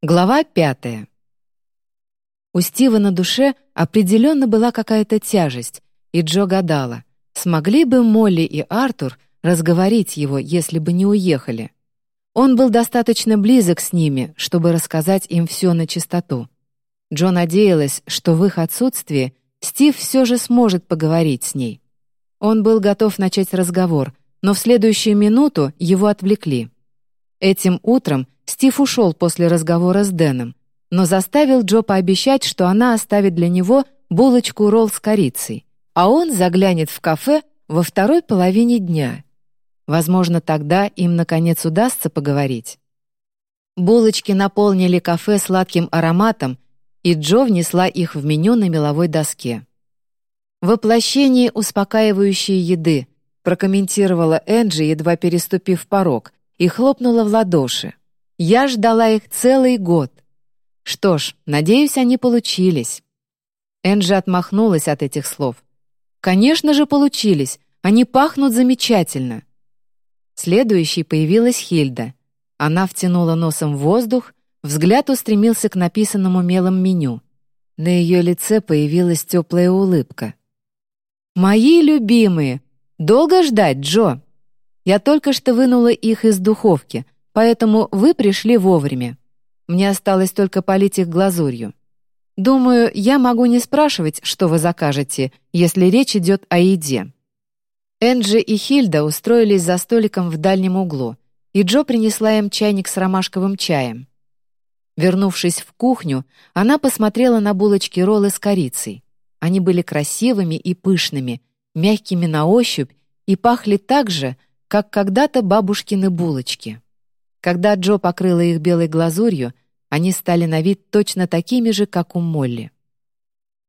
Глава пятая. У Стива на душе определенно была какая-то тяжесть, и Джо гадала, смогли бы Молли и Артур разговорить его, если бы не уехали. Он был достаточно близок с ними, чтобы рассказать им все на чистоту. Джо надеялась, что в их отсутствии Стив все же сможет поговорить с ней. Он был готов начать разговор, но в следующую минуту его отвлекли. Этим утром Стив ушел после разговора с Дэном, но заставил Джо пообещать, что она оставит для него булочку-ролл с корицей, а он заглянет в кафе во второй половине дня. Возможно, тогда им, наконец, удастся поговорить. Булочки наполнили кафе сладким ароматом, и Джо внесла их в меню на меловой доске. «Воплощение успокаивающей еды», прокомментировала Энджи, едва переступив порог, и хлопнула в ладоши. Я ждала их целый год. Что ж, надеюсь, они получились. Энджи отмахнулась от этих слов. Конечно же, получились. Они пахнут замечательно. Следующей появилась Хильда. Она втянула носом в воздух, взгляд устремился к написанному мелом меню. На ее лице появилась теплая улыбка. «Мои любимые! Долго ждать, Джо? Я только что вынула их из духовки — поэтому вы пришли вовремя. Мне осталось только полить их глазурью. Думаю, я могу не спрашивать, что вы закажете, если речь идет о еде». Энджи и Хильда устроились за столиком в дальнем углу, и Джо принесла им чайник с ромашковым чаем. Вернувшись в кухню, она посмотрела на булочки-роллы с корицей. Они были красивыми и пышными, мягкими на ощупь и пахли так же, как когда-то бабушкины булочки. Когда Джо покрыла их белой глазурью, они стали на вид точно такими же, как у Молли.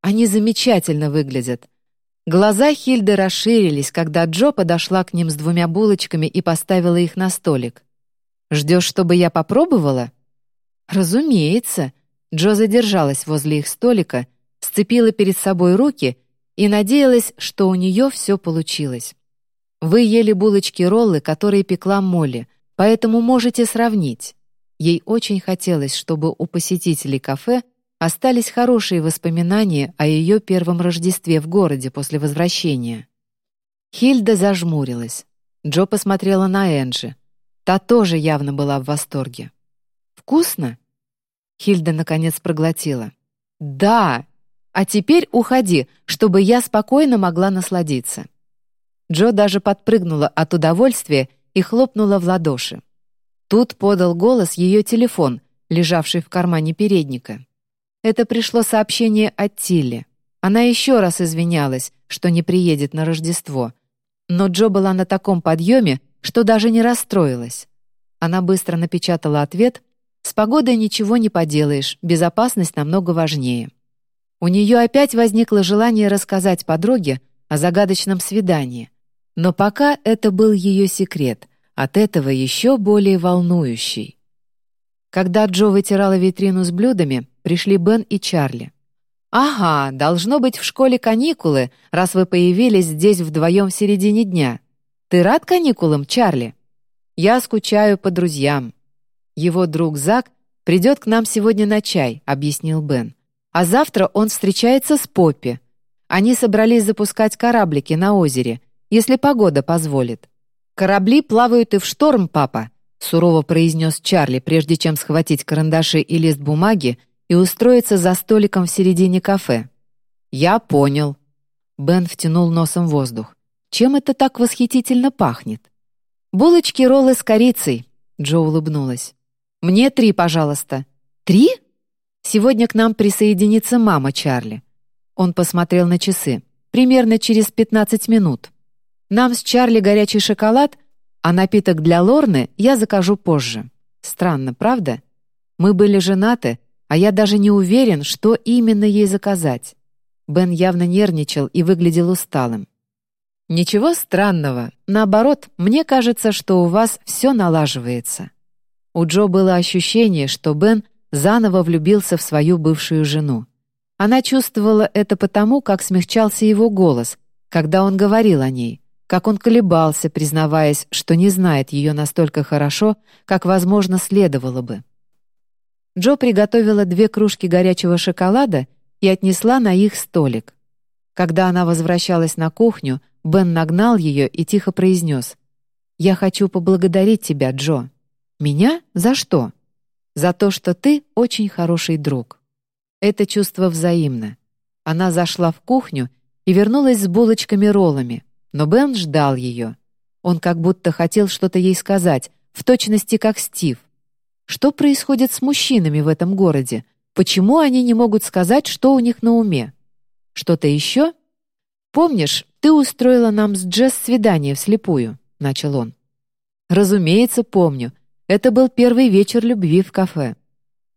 Они замечательно выглядят. Глаза Хильды расширились, когда Джо подошла к ним с двумя булочками и поставила их на столик. «Ждешь, чтобы я попробовала?» «Разумеется». Джо задержалась возле их столика, сцепила перед собой руки и надеялась, что у нее все получилось. «Вы ели булочки-роллы, которые пекла Молли», Поэтому можете сравнить. Ей очень хотелось, чтобы у посетителей кафе остались хорошие воспоминания о ее первом Рождестве в городе после возвращения. Хильда зажмурилась. Джо посмотрела на Энджи. Та тоже явно была в восторге. «Вкусно?» Хильда наконец проглотила. «Да! А теперь уходи, чтобы я спокойно могла насладиться». Джо даже подпрыгнула от удовольствия и хлопнула в ладоши. Тут подал голос ее телефон, лежавший в кармане передника. Это пришло сообщение от Тилли. Она еще раз извинялась, что не приедет на Рождество. Но Джо была на таком подъеме, что даже не расстроилась. Она быстро напечатала ответ «С погодой ничего не поделаешь, безопасность намного важнее». У нее опять возникло желание рассказать подруге о загадочном свидании, но пока это был ее секрет, от этого еще более волнующий. Когда Джо вытирала витрину с блюдами, пришли Бен и Чарли. «Ага, должно быть в школе каникулы, раз вы появились здесь вдвоем в середине дня. Ты рад каникулам, Чарли?» «Я скучаю по друзьям». «Его друг Зак придет к нам сегодня на чай», — объяснил Бен. «А завтра он встречается с Поппи. Они собрались запускать кораблики на озере, если погода позволит. «Корабли плавают и в шторм, папа», — сурово произнес Чарли, прежде чем схватить карандаши и лист бумаги и устроиться за столиком в середине кафе. «Я понял». Бен втянул носом воздух. «Чем это так восхитительно пахнет?» «Булочки-роллы с корицей», — Джо улыбнулась. «Мне три, пожалуйста». «Три?» «Сегодня к нам присоединится мама Чарли». Он посмотрел на часы. «Примерно через пятнадцать минут». Нам с Чарли горячий шоколад, а напиток для Лорны я закажу позже. Странно, правда? Мы были женаты, а я даже не уверен, что именно ей заказать. Бен явно нервничал и выглядел усталым. «Ничего странного. Наоборот, мне кажется, что у вас все налаживается». У Джо было ощущение, что Бен заново влюбился в свою бывшую жену. Она чувствовала это потому, как смягчался его голос, когда он говорил о ней, как он колебался, признаваясь, что не знает ее настолько хорошо, как, возможно, следовало бы. Джо приготовила две кружки горячего шоколада и отнесла на их столик. Когда она возвращалась на кухню, Бен нагнал ее и тихо произнес. «Я хочу поблагодарить тебя, Джо». «Меня? За что?» «За то, что ты очень хороший друг». Это чувство взаимно. Она зашла в кухню и вернулась с булочками-роллами, но Бен ждал ее. Он как будто хотел что-то ей сказать, в точности как Стив. Что происходит с мужчинами в этом городе? Почему они не могут сказать, что у них на уме? Что-то еще? Помнишь, ты устроила нам с Джесс свидание вслепую, начал он. Разумеется, помню. Это был первый вечер любви в кафе.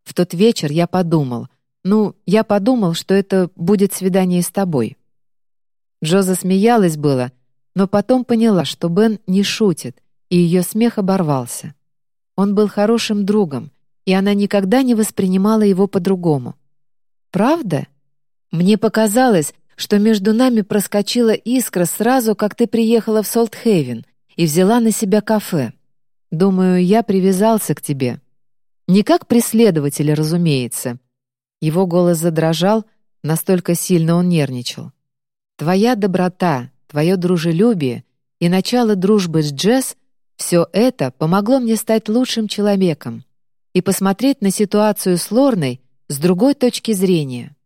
В тот вечер я подумал, ну, я подумал, что это будет свидание с тобой. Джо засмеялась было, но потом поняла, что Бен не шутит, и ее смех оборвался. Он был хорошим другом, и она никогда не воспринимала его по-другому. «Правда? Мне показалось, что между нами проскочила искра сразу, как ты приехала в Солтхейвен и взяла на себя кафе. Думаю, я привязался к тебе. Не как преследователя, разумеется». Его голос задрожал, настолько сильно он нервничал. «Твоя доброта, твое дружелюбие и начало дружбы с Джесс — все это помогло мне стать лучшим человеком и посмотреть на ситуацию с Лорной с другой точки зрения.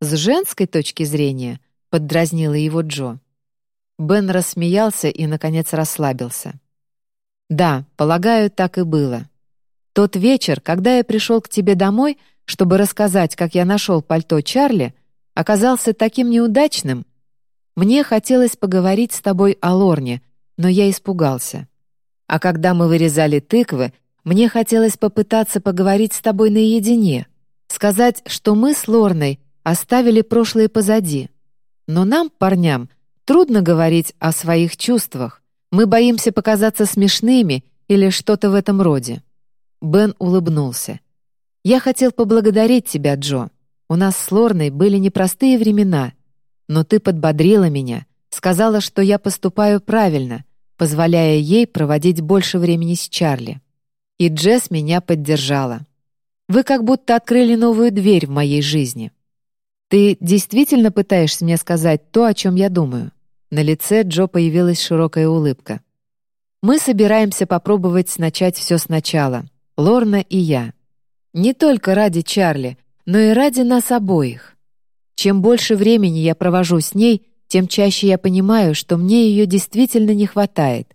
«С женской точки зрения», — поддразнила его Джо. Бен рассмеялся и, наконец, расслабился. «Да, полагаю, так и было. Тот вечер, когда я пришел к тебе домой, чтобы рассказать, как я нашел пальто Чарли, оказался таким неудачным. Мне хотелось поговорить с тобой о Лорне, но я испугался. А когда мы вырезали тыквы, мне хотелось попытаться поговорить с тобой наедине, сказать, что мы с Лорной оставили прошлое позади. Но нам, парням, трудно говорить о своих чувствах. Мы боимся показаться смешными или что-то в этом роде». Бен улыбнулся. «Я хотел поблагодарить тебя, Джо. У нас с Лорной были непростые времена, но ты подбодрила меня, сказала, что я поступаю правильно, позволяя ей проводить больше времени с Чарли. И Джесс меня поддержала. Вы как будто открыли новую дверь в моей жизни. «Ты действительно пытаешься мне сказать то, о чем я думаю?» На лице Джо появилась широкая улыбка. «Мы собираемся попробовать начать все сначала, Лорна и я. Не только ради Чарли, но и ради нас обоих. Чем больше времени я провожу с ней, тем чаще я понимаю, что мне ее действительно не хватает.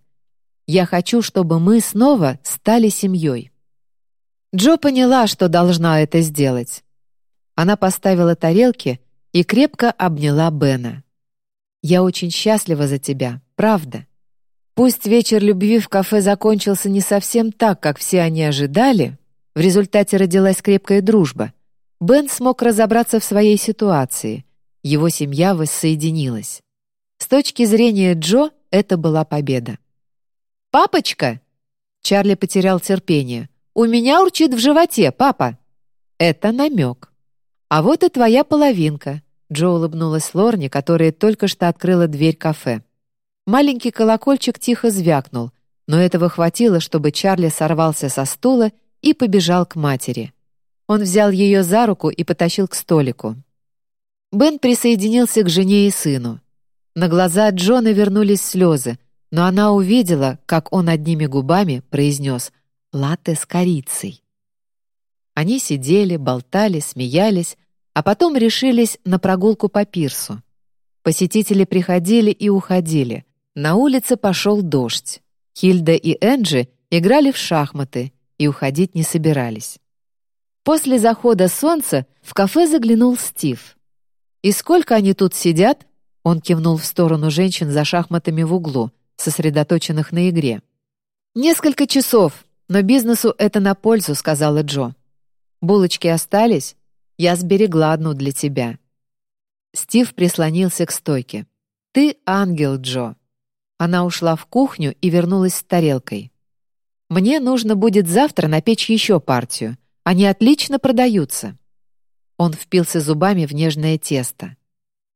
Я хочу, чтобы мы снова стали семьей». Джо поняла, что должна это сделать. Она поставила тарелки и крепко обняла Бена. «Я очень счастлива за тебя, правда. Пусть вечер любви в кафе закончился не совсем так, как все они ожидали, в результате родилась крепкая дружба. Бен смог разобраться в своей ситуации. Его семья воссоединилась. С точки зрения Джо это была победа. «Папочка!» Чарли потерял терпение. «У меня урчит в животе, папа!» Это намек. «А вот и твоя половинка», — Джо улыбнулась Лорне, которая только что открыла дверь кафе. Маленький колокольчик тихо звякнул, но этого хватило, чтобы Чарли сорвался со стула и побежал к матери. Он взял ее за руку и потащил к столику. Бен присоединился к жене и сыну. На глаза Джона вернулись слезы, но она увидела, как он одними губами произнес «латте с корицей». Они сидели, болтали, смеялись, а потом решились на прогулку по пирсу. Посетители приходили и уходили. На улице пошел дождь. Хильда и Энджи играли в шахматы и уходить не собирались. После захода солнца в кафе заглянул Стив. «И сколько они тут сидят?» Он кивнул в сторону женщин за шахматами в углу, сосредоточенных на игре. «Несколько часов, но бизнесу это на пользу», — сказала Джо. Булочки остались? Я сберегла одну для тебя». Стив прислонился к стойке. «Ты ангел, Джо». Она ушла в кухню и вернулась с тарелкой. «Мне нужно будет завтра напечь еще партию. Они отлично продаются». Он впился зубами в нежное тесто.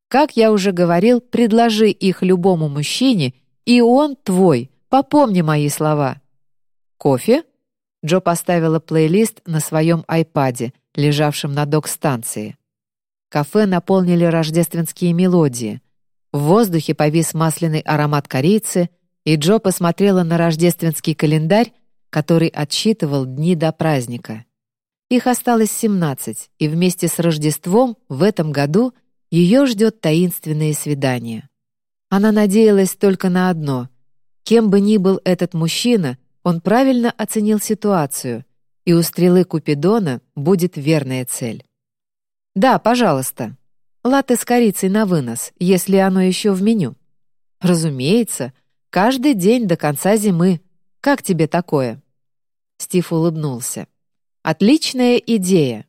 «Как я уже говорил, предложи их любому мужчине, и он твой. Попомни мои слова». «Кофе?» Джо поставила плейлист на своем айпаде, лежавшем на док-станции. Кафе наполнили рождественские мелодии. В воздухе повис масляный аромат корицы, и Джо посмотрела на рождественский календарь, который отсчитывал дни до праздника. Их осталось 17, и вместе с Рождеством в этом году ее ждет таинственное свидание. Она надеялась только на одно. Кем бы ни был этот мужчина, он правильно оценил ситуацию, и у стрелы Купидона будет верная цель. «Да, пожалуйста. Латте с корицей на вынос, если оно еще в меню». «Разумеется. Каждый день до конца зимы. Как тебе такое?» Стив улыбнулся. «Отличная идея.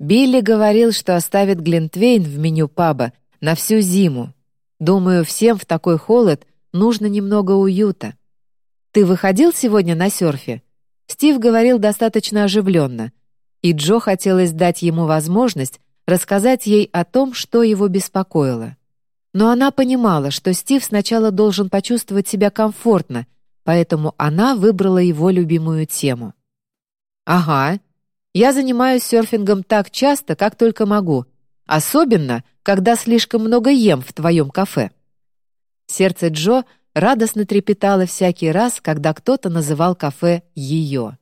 Билли говорил, что оставит Глинтвейн в меню паба на всю зиму. Думаю, всем в такой холод нужно немного уюта. Ты выходил сегодня на серфе?» Стив говорил достаточно оживленно, и Джо хотелось дать ему возможность рассказать ей о том, что его беспокоило. Но она понимала, что Стив сначала должен почувствовать себя комфортно, поэтому она выбрала его любимую тему. «Ага, я занимаюсь серфингом так часто, как только могу, особенно, когда слишком много ем в твоем кафе». Сердце Джо радостно трепетало всякий раз, когда кто-то называл кафе «ее».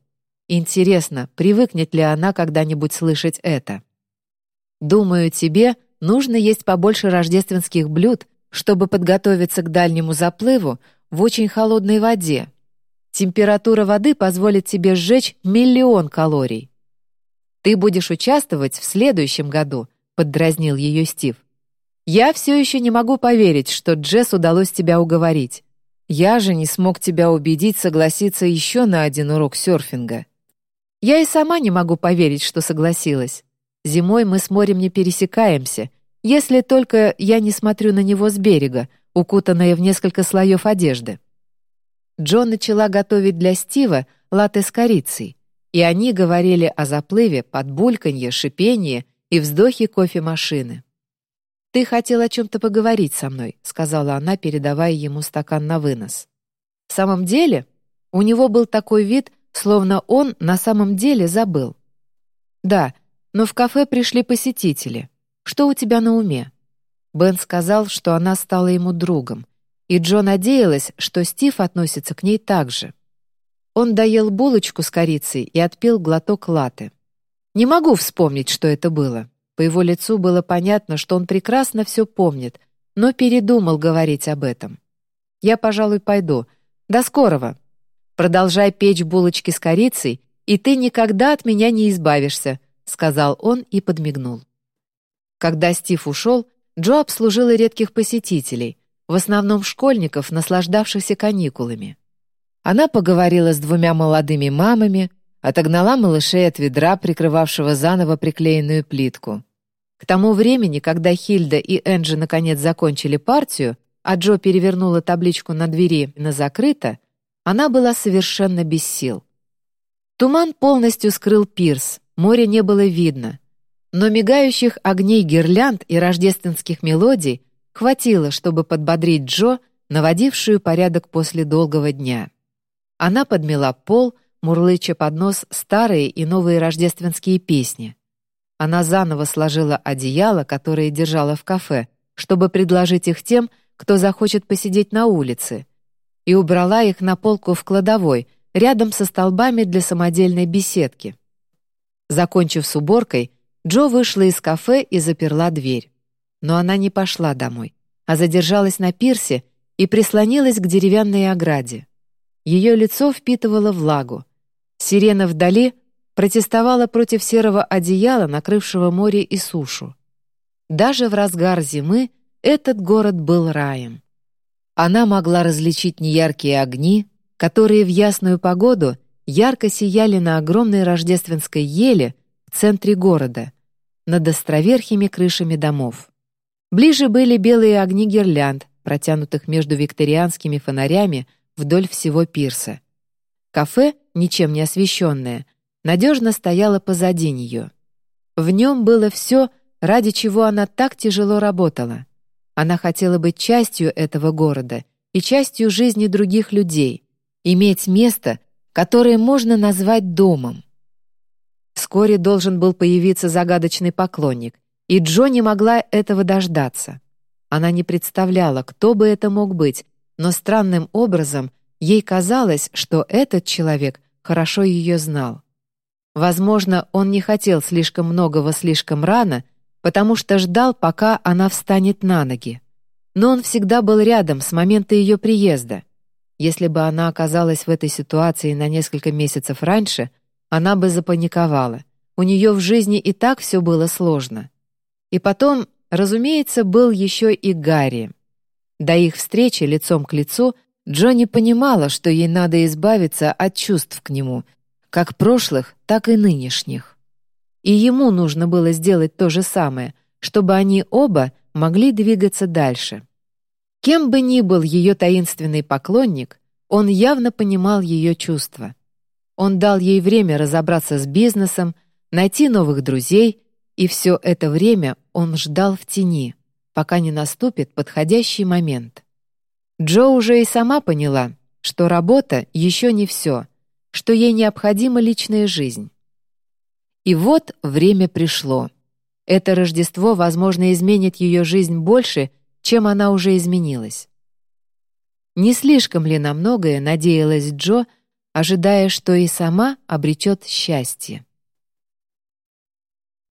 Интересно, привыкнет ли она когда-нибудь слышать это? «Думаю, тебе нужно есть побольше рождественских блюд, чтобы подготовиться к дальнему заплыву в очень холодной воде. Температура воды позволит тебе сжечь миллион калорий. Ты будешь участвовать в следующем году, поддразнил ее Стив. Я все еще не могу поверить, что Джесс удалось тебя уговорить. Я же не смог тебя убедить согласиться еще на один урок серфинга. Я и сама не могу поверить, что согласилась. Зимой мы с морем не пересекаемся, если только я не смотрю на него с берега, укутанная в несколько слоев одежды. Джо начала готовить для Стива латте с корицей, и они говорили о заплыве под бульканье, шипение и вздохе кофемашины. «Ты хотел о чем-то поговорить со мной», — сказала она, передавая ему стакан на вынос. «В самом деле?» У него был такой вид, словно он на самом деле забыл. «Да, но в кафе пришли посетители. Что у тебя на уме?» Бен сказал, что она стала ему другом, и Джо надеялась, что Стив относится к ней так же. Он доел булочку с корицей и отпил глоток латы. Не могу вспомнить, что это было. По его лицу было понятно, что он прекрасно все помнит, но передумал говорить об этом. «Я, пожалуй, пойду. До скорого. Продолжай печь булочки с корицей, и ты никогда от меня не избавишься», — сказал он и подмигнул. Когда Стив ушел, Джо обслужила редких посетителей, в основном школьников, наслаждавшихся каникулами. Она поговорила с двумя молодыми мамами, отогнала малышей от ведра, прикрывавшего заново приклеенную плитку. К тому времени, когда Хильда и Энджи наконец закончили партию, а Джо перевернула табличку на двери на «закрыто», она была совершенно без сил. Туман полностью скрыл пирс, моря не было видно, но мигающих огней гирлянд и рождественских мелодий Хватило, чтобы подбодрить Джо, наводившую порядок после долгого дня. Она подмела пол, мурлыча под нос старые и новые рождественские песни. Она заново сложила одеяло, которое держала в кафе, чтобы предложить их тем, кто захочет посидеть на улице, и убрала их на полку в кладовой, рядом со столбами для самодельной беседки. Закончив с уборкой, Джо вышла из кафе и заперла дверь. Но она не пошла домой, а задержалась на пирсе и прислонилась к деревянной ограде. Ее лицо впитывало влагу. Сирена вдали протестовала против серого одеяла, накрывшего море и сушу. Даже в разгар зимы этот город был раем. Она могла различить неяркие огни, которые в ясную погоду ярко сияли на огромной рождественской еле в центре города, над островерхими крышами домов. Ближе были белые огни гирлянд, протянутых между викторианскими фонарями вдоль всего пирса. Кафе, ничем не освещенное, надежно стояло позади нее. В нем было все, ради чего она так тяжело работала. Она хотела быть частью этого города и частью жизни других людей, иметь место, которые можно назвать домом. Вскоре должен был появиться загадочный поклонник, и Джо не могла этого дождаться. Она не представляла, кто бы это мог быть, но странным образом ей казалось, что этот человек хорошо ее знал. Возможно, он не хотел слишком многого слишком рано, потому что ждал, пока она встанет на ноги. Но он всегда был рядом с момента ее приезда. Если бы она оказалась в этой ситуации на несколько месяцев раньше, она бы запаниковала. У нее в жизни и так все было сложно. И потом, разумеется, был еще и Гарри. До их встречи лицом к лицу Джонни понимала, что ей надо избавиться от чувств к нему, как прошлых, так и нынешних. И ему нужно было сделать то же самое, чтобы они оба могли двигаться дальше. Кем бы ни был ее таинственный поклонник, он явно понимал ее чувства. Он дал ей время разобраться с бизнесом, найти новых друзей, и все это время он ждал в тени, пока не наступит подходящий момент. Джо уже и сама поняла, что работа еще не все, что ей необходима личная жизнь. И вот время пришло. Это Рождество, возможно, изменит ее жизнь больше, чем она уже изменилась. Не слишком ли на многое надеялась Джо, ожидая, что и сама обретет счастье?